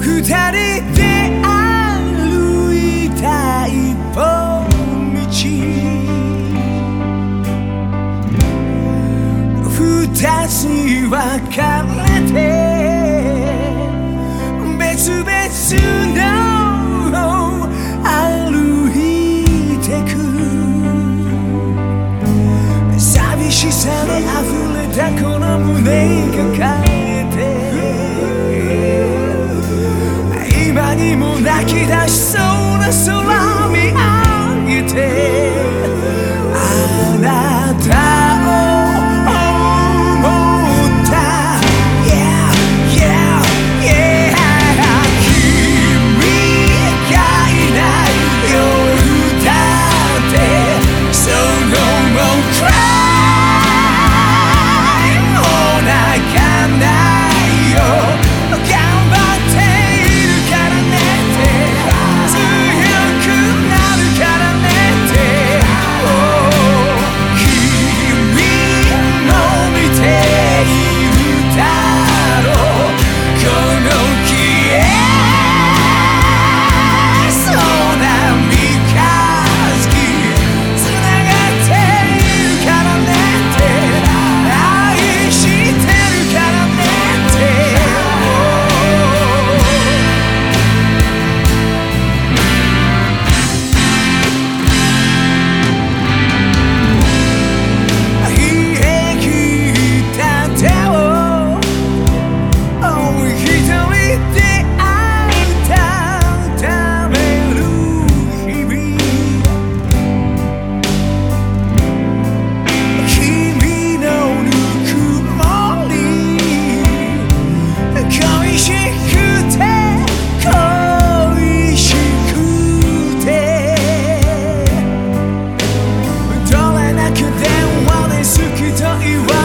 二人で歩いた一本道。二つに分かれて別々の歩いてく寂しさで溢れたこの胸抱にも泣き出しそうな空我遗忘。